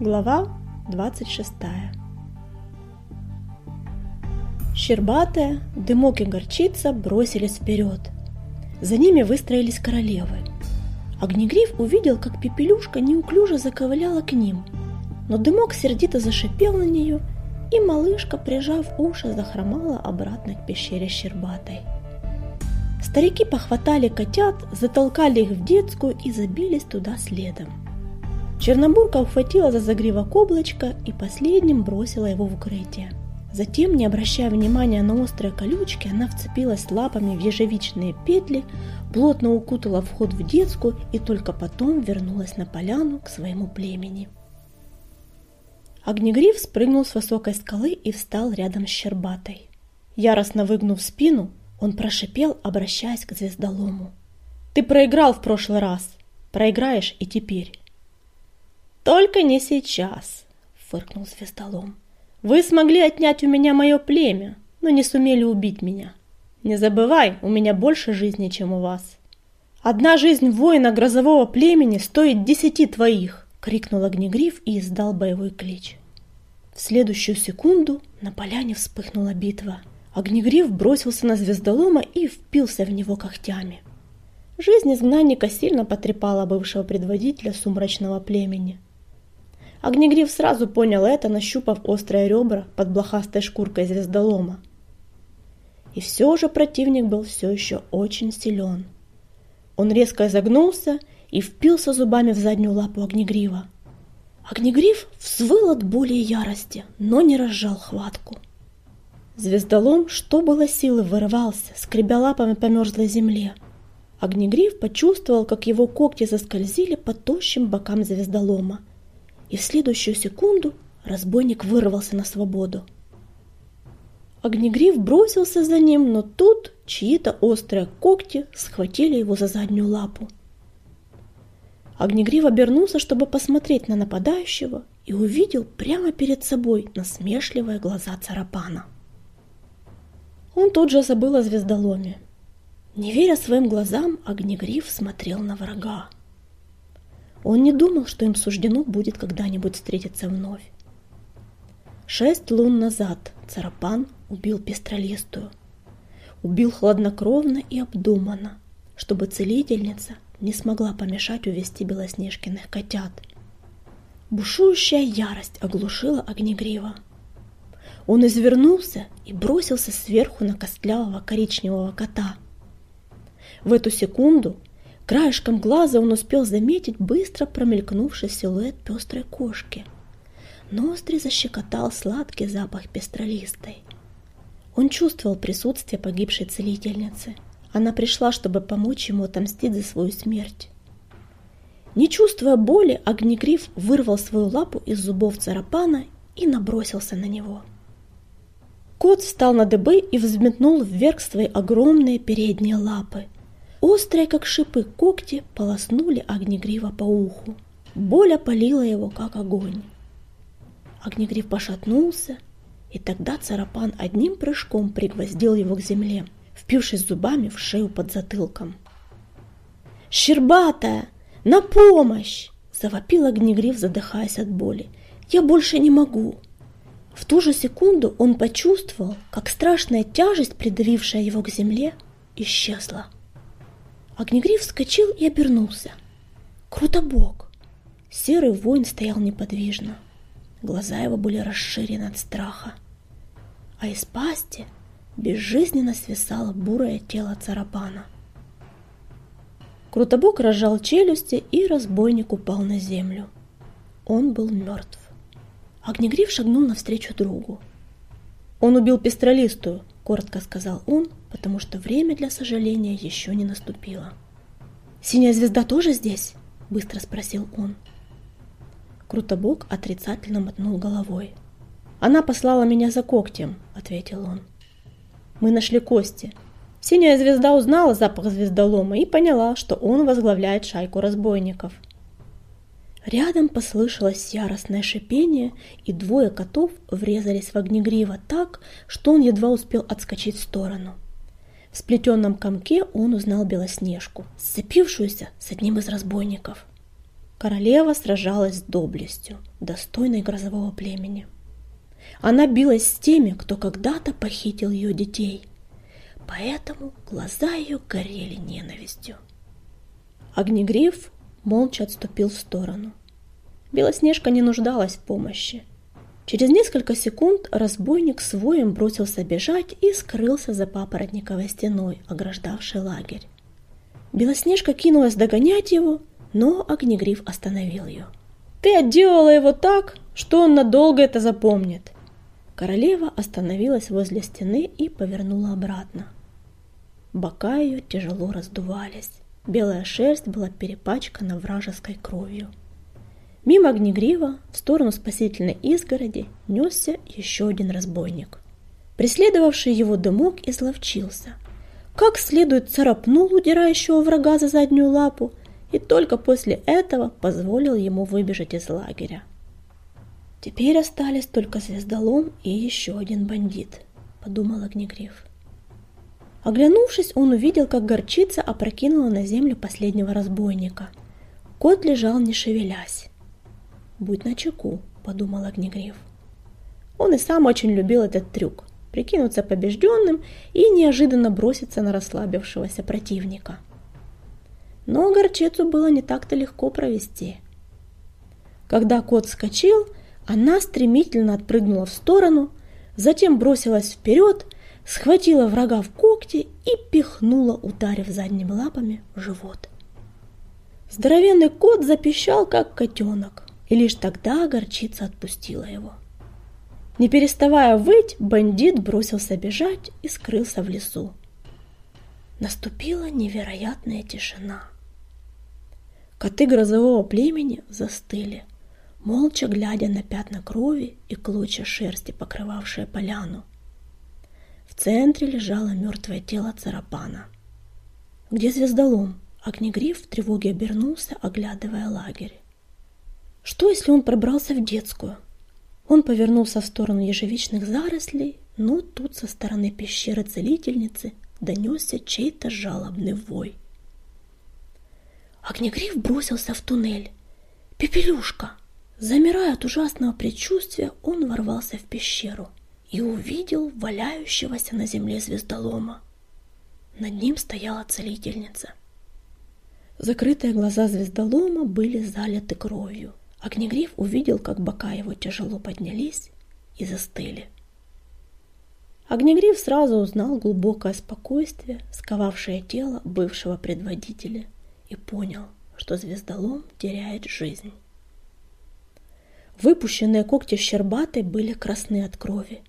Глава 26 Щербатая, дымок и горчица бросились вперед. За ними выстроились королевы. Огнегриф увидел, как Пепелюшка неуклюже заковыляла к ним, но дымок сердито зашипел на нее, и малышка, прижав уши, захромала обратно к пещере Щербатой. Старики похватали котят, затолкали их в детскую и забились туда следом. Чернобурка ухватила за загривок облачко и последним бросила его в укрытие. Затем, не обращая внимания на острые колючки, она вцепилась лапами в ежевичные петли, плотно укутала вход в детскую и только потом вернулась на поляну к своему племени. Огнегриф спрыгнул с высокой скалы и встал рядом с Щербатой. Яростно выгнув спину, он прошипел, обращаясь к звездолому. «Ты проиграл в прошлый раз, проиграешь и теперь». «Только не сейчас», — фыркнул звездолом. «Вы смогли отнять у меня мое племя, но не сумели убить меня. Не забывай, у меня больше жизни, чем у вас». «Одна жизнь воина грозового племени стоит десяти твоих!» — крикнул Огнегриф и издал боевой клич. В следующую секунду на поляне вспыхнула битва. Огнегриф бросился на звездолома и впился в него когтями. Жизнь изгнанника сильно потрепала бывшего предводителя сумрачного племени — Огнегриф сразу понял это, нащупав острые ребра под блохастой шкуркой звездолома. И все же противник был все еще очень силен. Он резко изогнулся и впился зубами в заднюю лапу Огнегрива. Огнегриф взвыл от боли и ярости, но не разжал хватку. Звездолом, что было силы, вырывался, скребя лапами по мерзлой земле. Огнегриф почувствовал, как его когти заскользили по тощим бокам звездолома, и в следующую секунду разбойник вырвался на свободу. Огнегриф бросился за ним, но тут чьи-то острые когти схватили его за заднюю лапу. Огнегриф обернулся, чтобы посмотреть на нападающего, и увидел прямо перед собой насмешливые глаза Царапана. Он тут же забыл о звездоломе. Не веря своим глазам, Огнегриф смотрел на врага. Он не думал, что им суждено будет когда-нибудь встретиться вновь. Шесть лун назад Царапан убил пестролистую. Убил хладнокровно и обдуманно, чтобы целительница не смогла помешать увести белоснежкиных котят. Бушующая ярость оглушила Огнегрива. Он извернулся и бросился сверху на костлявого коричневого кота. В эту секунду Краешком глаза он успел заметить быстро промелькнувший силуэт пестрой кошки. Ноздри защекотал сладкий запах пестролистой. Он чувствовал присутствие погибшей целительницы. Она пришла, чтобы помочь ему отомстить за свою смерть. Не чувствуя боли, Огнегриф вырвал свою лапу из зубов царапана и набросился на него. Кот встал на дыбы и взметнул вверх свои огромные передние лапы – Острые, как шипы, когти полоснули Огнегрива по уху. Боль опалила его, как огонь. Огнегрив пошатнулся, и тогда Царапан одним прыжком пригвоздил его к земле, впившись зубами в шею под затылком. «Щербатая! На помощь!» – завопил Огнегрив, задыхаясь от боли. «Я больше не могу!» В ту же секунду он почувствовал, как страшная тяжесть, придавившая его к земле, исчезла. Огнегриф вскочил и обернулся. Крутобок! Серый воин стоял неподвижно. Глаза его были расширены от страха. А из пасти безжизненно свисало бурое тело царапана. Крутобок разжал челюсти, и разбойник упал на землю. Он был мертв. Огнегриф шагнул навстречу другу. «Он убил пестролистую», — коротко сказал он, потому что время для сожаления еще не наступило. «Синяя звезда тоже здесь?» – быстро спросил он. Крутобок отрицательно мотнул головой. «Она послала меня за когтем», – ответил он. «Мы нашли кости. Синяя звезда узнала запах звездолома и поняла, что он возглавляет шайку разбойников». Рядом послышалось яростное шипение, и двое котов врезались в огнегрива так, что он едва успел отскочить в сторону. В сплетенном комке он узнал Белоснежку, сцепившуюся с одним из разбойников. королева сражалась с доблестью, достойной грозового племени. Она билась с теми, кто когда-то похитил ее детей, поэтому глаза ее горели ненавистью. Огнегриф молча отступил в сторону. Белоснежка не нуждалась в помощи. Через несколько секунд разбойник с воем бросился бежать и скрылся за папоротниковой стеной, ограждавшей лагерь. Белоснежка кинулась догонять его, но Огнегриф остановил ее. «Ты отделала его так, что он надолго это запомнит!» Королева остановилась возле стены и повернула обратно. Бока ее тяжело раздувались. Белая шерсть была перепачкана вражеской кровью. Мимо Огнегрива, в сторону спасительной изгороди, несся еще один разбойник. Преследовавший его дымок изловчился. Как следует царапнул удирающего врага за заднюю лапу и только после этого позволил ему выбежать из лагеря. Теперь остались только звездолом и еще один бандит, подумал Огнегрив. Оглянувшись, он увидел, как горчица опрокинула на землю последнего разбойника. Кот лежал, не шевелясь. «Будь начеку», — подумал Огнегриф. Он и сам очень любил этот трюк — прикинуться побежденным и неожиданно броситься на расслабившегося противника. Но горчицу было не так-то легко провести. Когда кот вскочил, она стремительно отпрыгнула в сторону, затем бросилась вперед, схватила врага в когти и пихнула, ударив задними лапами в живот. Здоровенный кот запищал, как котенок и лишь тогда горчица отпустила его. Не переставая выть, бандит бросился бежать и скрылся в лесу. Наступила невероятная тишина. Коты грозового племени застыли, молча глядя на пятна крови и клочья шерсти, покрывавшие поляну. В центре лежало мертвое тело царапана. «Где звездолом?» Огнегриф в тревоге обернулся, оглядывая лагерь. Что, если он пробрался в детскую? Он повернулся в сторону ежевичных зарослей, но тут со стороны пещеры целительницы донесся чей-то жалобный вой. Огнегриф бросился в туннель. «Пепелюшка!» Замирая от ужасного предчувствия, он ворвался в пещеру и увидел валяющегося на земле звездолома. Над ним стояла целительница. Закрытые глаза звездолома были залиты кровью. Огнегриф увидел, как бока его тяжело поднялись и застыли. Огнегриф сразу узнал глубокое спокойствие, сковавшее тело бывшего предводителя, и понял, что звездолом теряет жизнь. Выпущенные когти щербатой были красны от крови,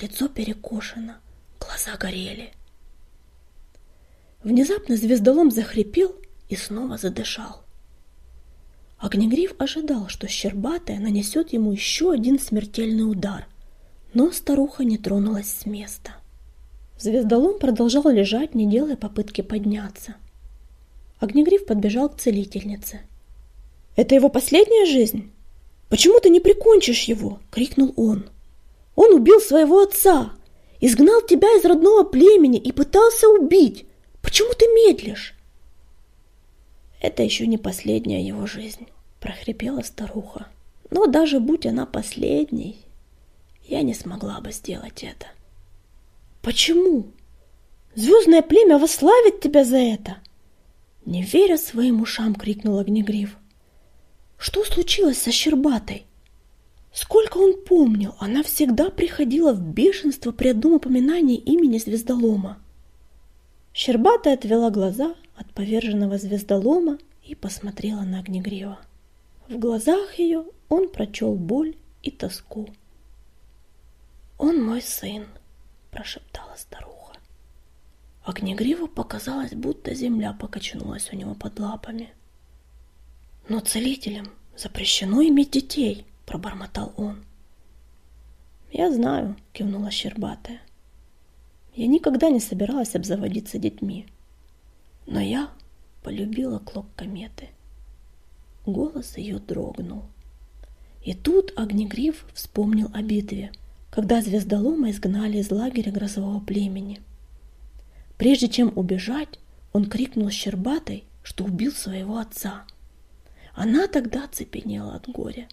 лицо перекошено, глаза горели. Внезапно звездолом захрипел и снова задышал. Огнегриф ожидал, что Щербатая нанесет ему еще один смертельный удар, но старуха не тронулась с места. Звездолом продолжал лежать, не делая попытки подняться. Огнегриф подбежал к целительнице. «Это его последняя жизнь? Почему ты не прикончишь его?» — крикнул он. «Он убил своего отца, изгнал тебя из родного племени и пытался убить. Почему ты медлишь?» Это еще не последняя его жизнь, прохрипела старуха. Но даже будь она последней, я не смогла бы сделать это. Почему? Звездное племя восславит тебя за это! Не веря своим ушам, крикнул Огнегриф. Что случилось со Щербатой? Сколько он помнил, она всегда приходила в бешенство при одном упоминании имени Звездолома. Щербатая отвела глаза от поверженного звездолома и посмотрела на Огнегрива. В глазах ее он прочел боль и тоску. «Он мой сын», — прошептала старуха. Огнегриву показалось, будто земля покачнулась у него под лапами. «Но целителям запрещено иметь детей», — пробормотал он. «Я знаю», — кивнула Щербатая. «Я никогда не собиралась обзаводиться детьми. Но я полюбила клок кометы. Голос ее дрогнул. И тут Огнегриф вспомнил о битве, когда звездолома изгнали из лагеря грозового племени. Прежде чем убежать, он крикнул Щербатой, что убил своего отца. Она тогда цепенела от горя,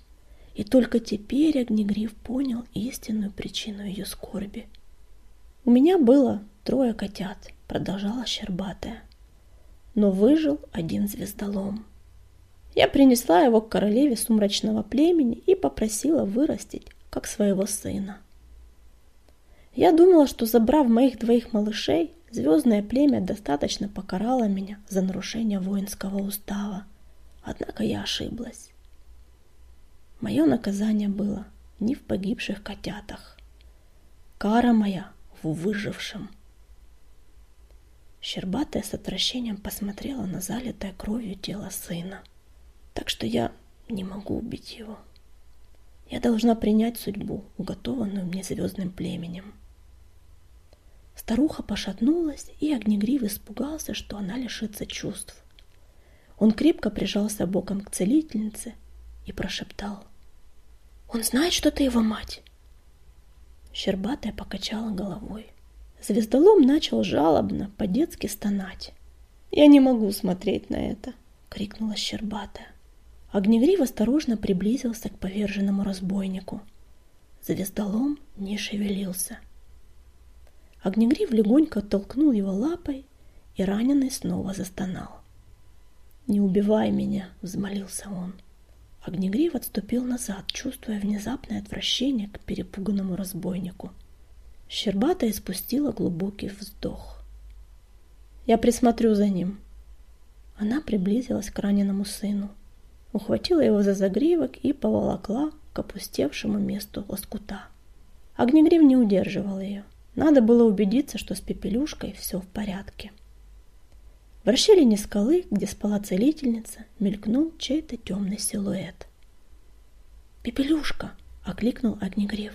и только теперь Огнегриф понял истинную причину ее скорби. «У меня было трое котят», — продолжала Щербатая, «но выжил один звездолом. Я принесла его к королеве сумрачного племени и попросила вырастить, как своего сына. Я думала, что забрав моих двоих малышей, звездное племя достаточно покарало меня за нарушение воинского устава. Однако я ошиблась. Мое наказание было не в погибших котятах. Кара моя в выжившем. Щербатая с отвращением посмотрела на залитое кровью тело сына. Так что я не могу убить его. Я должна принять судьбу, уготованную мне звездным племенем. Старуха пошатнулась, и Огнегрив испугался, что она лишится чувств. Он крепко прижался боком к целительнице и прошептал. «Он знает, что ты его мать!» Щербатая покачала головой. Звездолом начал жалобно, по-детски стонать. «Я не могу смотреть на это!» — крикнула Щербатая. Огнегрив осторожно приблизился к поверженному разбойнику. Звездолом не шевелился. Огнегрив легонько толкнул его лапой, и раненый снова застонал. «Не убивай меня!» — взмолился он. Огнегрив отступил назад, чувствуя внезапное отвращение к перепуганному разбойнику. Щербата испустила глубокий вздох. «Я присмотрю за ним». Она приблизилась к раненому сыну, ухватила его за загривок и поволокла к опустевшему месту лоскута. Огнегрив не удерживал ее. Надо было убедиться, что с Пепелюшкой все в порядке. В расщелине скалы, где спала целительница, мелькнул чей-то темный силуэт. «Пепелюшка!» — окликнул Огнегрив.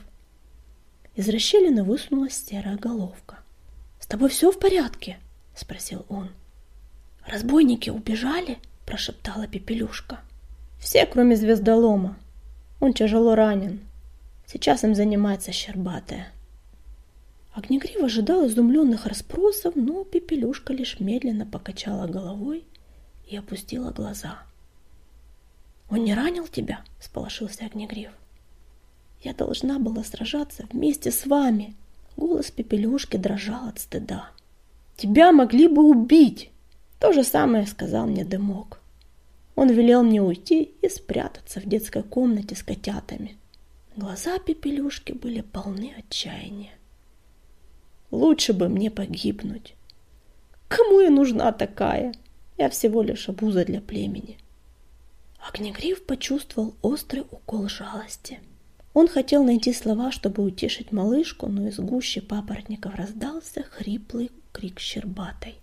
Из расщелины высунулась серая головка. «С тобой все в порядке?» — спросил он. «Разбойники убежали?» — прошептала Пепелюшка. «Все, кроме звездолома. Он тяжело ранен. Сейчас им занимается Щербатая». Огнегрив ожидал изумленных расспросов, но Пепелюшка лишь медленно покачала головой и опустила глаза. «Он не ранил тебя?» — сполошился Огнегрив. «Я должна была сражаться вместе с вами!» Голос Пепелюшки дрожал от стыда. «Тебя могли бы убить!» То же самое сказал мне Дымок. Он велел мне уйти и спрятаться в детской комнате с котятами. Глаза Пепелюшки были полны отчаяния. Лучше бы мне погибнуть. Кому я нужна такая? Я всего лишь обуза для племени. Огнегриф почувствовал острый укол жалости. Он хотел найти слова, чтобы утешить малышку, но из гущи папоротников раздался хриплый крик щербатой.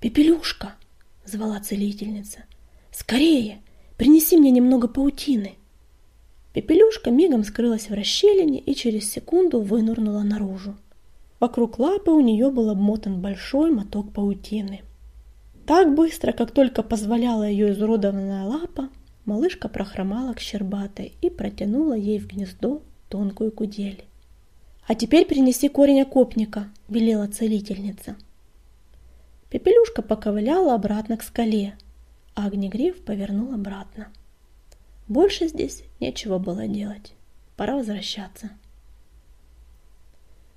«Пепелюшка!» — звала целительница. «Скорее! Принеси мне немного паутины!» Пепелюшка мигом скрылась в расщелине и через секунду вынырнула наружу. Вокруг лапы у нее был обмотан большой моток паутины. Так быстро, как только позволяла ее изуродованная лапа, малышка прохромала к Щербатой и протянула ей в гнездо тонкую кудель. «А теперь принеси корень окопника», — велела целительница. Пепелюшка поковыляла обратно к скале, а Огнегриф повернул обратно. Больше здесь нечего было делать. Пора возвращаться.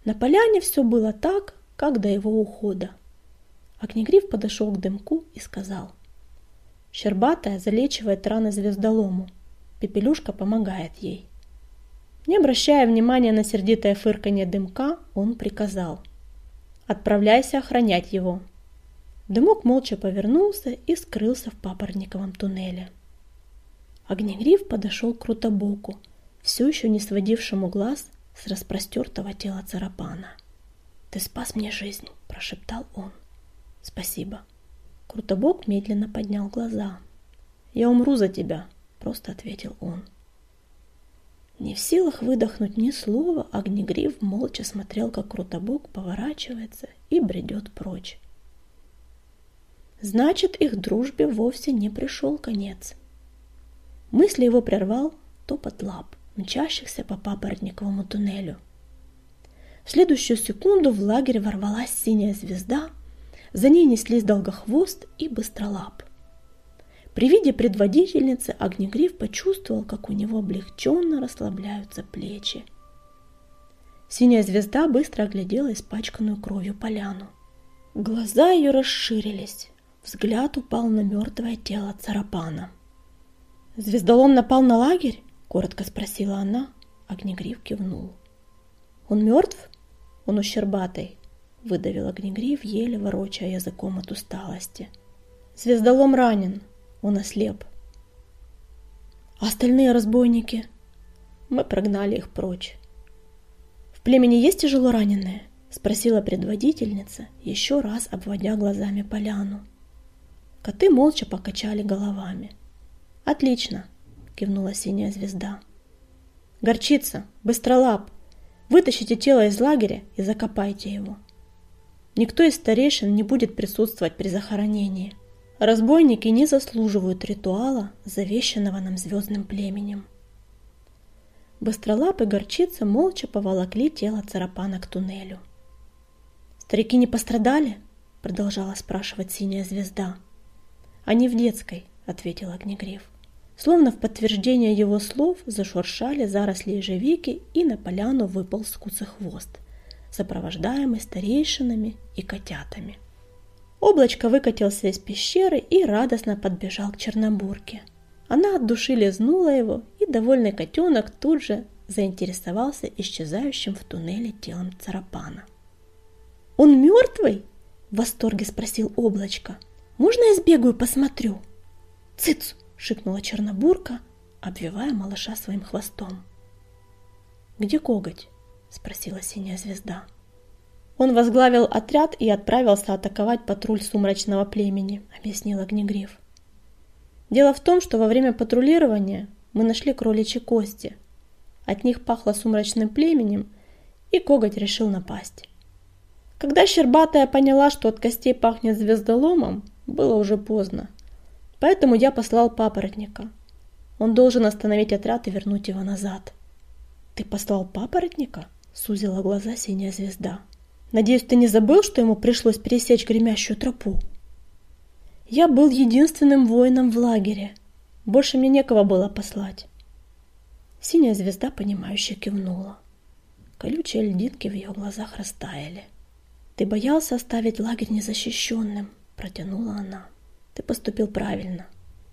На поляне все было так, как до его ухода. Огнегриф подошел к дымку и сказал. Щербатая залечивает раны звездолому. Пепелюшка помогает ей. Не обращая внимания на сердитое фырканье дымка, он приказал. «Отправляйся охранять его». Дымок молча повернулся и скрылся в папоротниковом туннеле. Огнегриф подошел к Крутобоку, все еще не сводившему глаз с распростертого тела Царапана. «Ты спас мне жизнь», – прошептал он. «Спасибо». Крутобок медленно поднял глаза. «Я умру за тебя», – просто ответил он. Не в силах выдохнуть ни слова, Огнегриф молча смотрел, как Крутобок поворачивается и бредет прочь. Значит, их дружбе вовсе не пришел конец. Мысли его прервал топот лап мчащихся по папоротниковому туннелю. В следующую секунду в лагерь ворвалась синяя звезда, за ней неслись долгохвост и быстролап. При виде предводительницы Огнегриф почувствовал, как у него облегченно расслабляются плечи. Синяя звезда быстро оглядела испачканную кровью поляну. Глаза ее расширились. Взгляд упал на мертвое тело Царапана. «Звездолом напал на лагерь?» – коротко спросила она. Огнегриф кивнул. «Он мертв? Он ущербатый», – выдавил Огнегриф, еле ворочая языком от усталости. «Звездолом ранен, он ослеп». «А остальные разбойники?» Мы прогнали их прочь племени есть тяжело раненые?» – спросила предводительница, еще раз обводя глазами поляну. Коты молча покачали головами. «Отлично!» – кивнула синяя звезда. «Горчица! Быстролап! Вытащите тело из лагеря и закопайте его. Никто из старейшин не будет присутствовать при захоронении. Разбойники не заслуживают ритуала, завещанного нам звездным племенем. Быстролап и горчица молча поволокли тело царапана к туннелю. «Старики не пострадали?» — продолжала спрашивать синяя звезда. «Они в детской», — ответил Огнегриф. Словно в подтверждение его слов зашуршали заросли ежевики, и на поляну выпал скуцый хвост, сопровождаемый старейшинами и котятами. Облачко выкатился из пещеры и радостно подбежал к Чернобурке — она от души лизнула его, и довольный котенок тут же заинтересовался исчезающим в туннеле телом царапана. «Он мертвый?» – в восторге спросил облачко. «Можно я сбегаю посмотрю?» «Цыц!» – шикнула Чернобурка, обвивая малыша своим хвостом. «Где коготь?» – спросила синяя звезда. Он возглавил отряд и отправился атаковать патруль сумрачного племени, объяснил Огнегриф. Дело в том, что во время патрулирования мы нашли кроличьи кости. От них пахло сумрачным племенем, и коготь решил напасть. Когда Щербатая поняла, что от костей пахнет звездоломом, было уже поздно. Поэтому я послал папоротника. Он должен остановить отряд и вернуть его назад. «Ты послал папоротника?» — сузила глаза синяя звезда. «Надеюсь, ты не забыл, что ему пришлось пересечь гремящую тропу?» Я был единственным воином в лагере. Больше мне некого было послать. Синяя звезда, понимающе кивнула. Колючие льдинки в ее глазах растаяли. «Ты боялся оставить лагерь незащищенным», — протянула она. «Ты поступил правильно.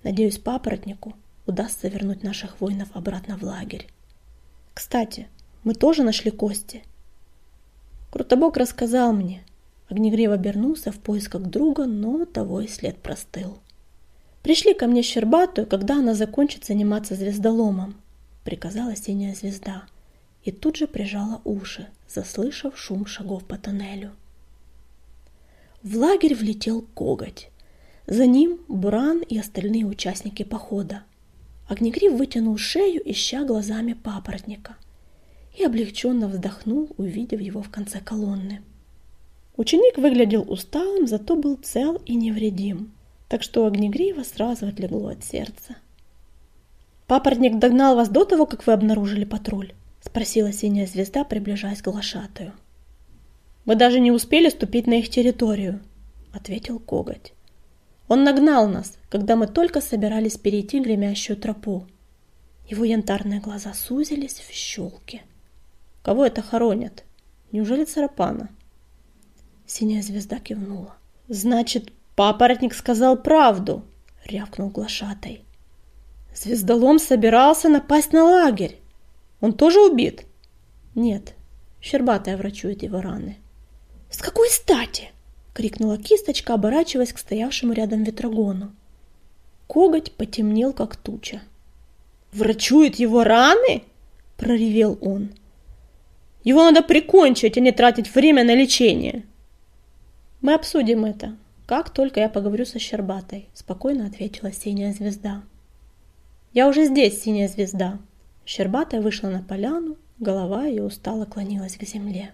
Надеюсь, папоротнику удастся вернуть наших воинов обратно в лагерь. Кстати, мы тоже нашли кости. Крутобок рассказал мне, Огнегрив обернулся в поисках друга, но того и след простыл. «Пришли ко мне Щербатую, когда она закончит заниматься звездоломом», — приказала синяя звезда, и тут же прижала уши, заслышав шум шагов по тоннелю. В лагерь влетел коготь. За ним Буран и остальные участники похода. Огнегрив вытянул шею, ища глазами папоротника, и облегченно вздохнул, увидев его в конце колонны. Ученик выглядел усталым, зато был цел и невредим, так что огнегриво сразу отлегло от сердца. «Папоротник догнал вас до того, как вы обнаружили патруль?» — спросила синяя звезда, приближаясь к глашатую. «Мы даже не успели ступить на их территорию», — ответил коготь. «Он нагнал нас, когда мы только собирались перейти гремящую тропу». Его янтарные глаза сузились в щелки. «Кого это хоронят? Неужели Царапана?» Синяя звезда кивнула. «Значит, папоротник сказал правду!» — рявкнул глашатай. «Звездолом собирался напасть на лагерь. Он тоже убит?» «Нет, Щербатая врачует его раны». «С какой стати?» — крикнула кисточка, оборачиваясь к стоявшему рядом ветрогону. Коготь потемнел, как туча. «Врачует его раны?» — проревел он. «Его надо прикончить, а не тратить время на лечение!» «Мы обсудим это, как только я поговорю со Щербатой», — спокойно ответила синяя звезда. «Я уже здесь, синяя звезда». Щербатая вышла на поляну, голова ее устало клонилась к земле.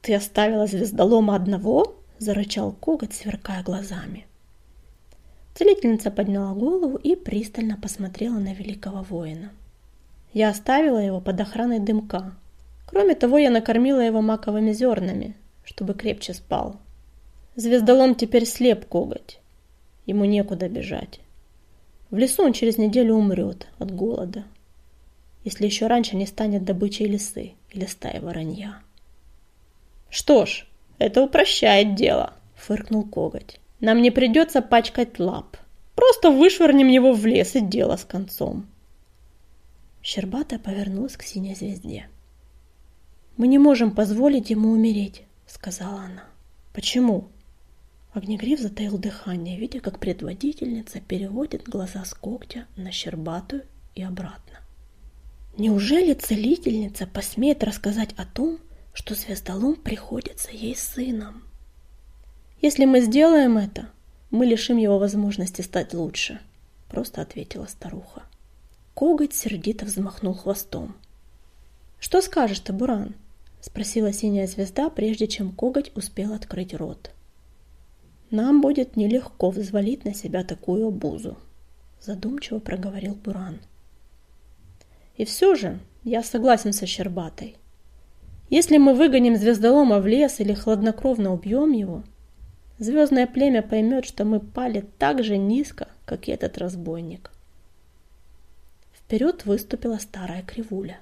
«Ты оставила звездолома одного?» — зарычал коготь, сверкая глазами. Целительница подняла голову и пристально посмотрела на великого воина. Я оставила его под охраной дымка. Кроме того, я накормила его маковыми зернами, чтобы крепче спал. Звездолом теперь слеп коготь. Ему некуда бежать. В лесу он через неделю умрет от голода, если еще раньше не станет добычей лисы или стаи воронья. «Что ж, это упрощает дело», — фыркнул коготь. «Нам не придется пачкать лап. Просто вышвырнем его в лес и дело с концом». Щербатая повернулась к синей звезде. «Мы не можем позволить ему умереть», — сказала она. «Почему?» Огнегриф затаил дыхание, видя, как предводительница переводит глаза с когтя на Щербатую и обратно. Неужели целительница посмеет рассказать о том, что звездолом приходится ей сыном? Если мы сделаем это, мы лишим его возможности стать лучше, просто ответила старуха. Коготь сердито взмахнул хвостом. Что скажешь ты, Буран? Спросила синяя звезда, прежде чем коготь успел открыть рот. Нам будет нелегко взвалить на себя такую обузу, задумчиво проговорил Буран. И все же я согласен со Щербатой. Если мы выгоним звездолома в лес или хладнокровно убьем его, звездное племя поймет, что мы пали так же низко, как и этот разбойник. Вперед выступила старая кривуля.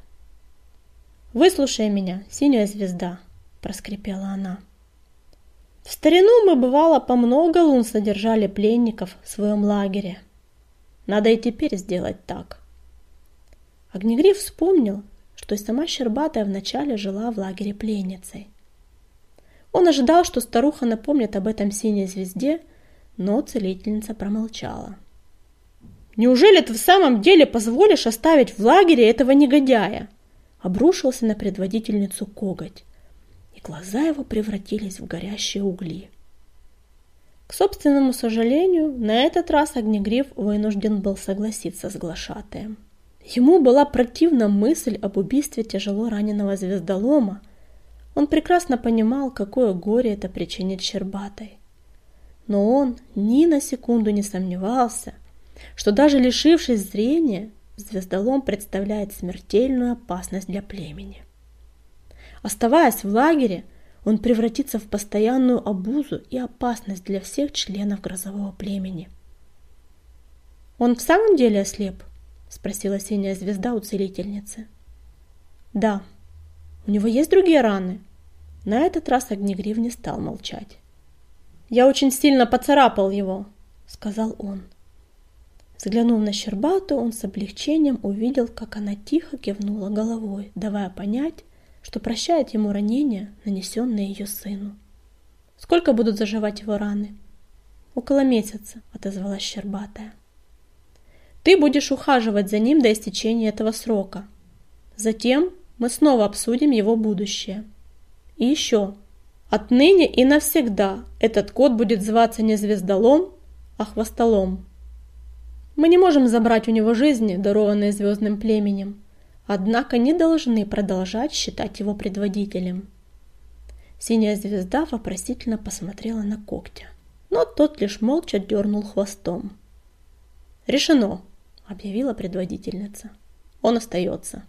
«Выслушай меня, синяя звезда!» – проскрипела она. В старину мы, бывало, по много лун содержали пленников в своем лагере. Надо и теперь сделать так. Огнегриф вспомнил, что и сама Щербатая вначале жила в лагере пленницей. Он ожидал, что старуха напомнит об этом синей звезде, но целительница промолчала. «Неужели ты в самом деле позволишь оставить в лагере этого негодяя?» Обрушился на предводительницу коготь глаза его превратились в горящие угли. К собственному сожалению, на этот раз Огнегриф вынужден был согласиться с глашатаем. Ему была противна мысль об убийстве тяжело раненого звездолома. Он прекрасно понимал, какое горе это причинит Щербатой. Но он ни на секунду не сомневался, что даже лишившись зрения, звездолом представляет смертельную опасность для племени. Оставаясь в лагере, он превратится в постоянную обузу и опасность для всех членов грозового племени. «Он в самом деле ослеп?» – спросила синяя звезда у целительницы. «Да. У него есть другие раны?» На этот раз Огнегрив не стал молчать. «Я очень сильно поцарапал его», — сказал он. Взглянув на Щербату, он с облегчением увидел, как она тихо кивнула головой, давая понять, что прощает ему ранения, нанесенные ее сыну. Сколько будут заживать его раны? Около месяца, отозвалась Щербатая. Ты будешь ухаживать за ним до истечения этого срока. Затем мы снова обсудим его будущее. И еще. Отныне и навсегда этот кот будет зваться не звездолом, а хвостолом. Мы не можем забрать у него жизни, дарованные звездным племенем, однако не должны продолжать считать его предводителем. Синяя звезда вопросительно посмотрела на когтя, но тот лишь молча дернул хвостом. «Решено!» – объявила предводительница. «Он остается!»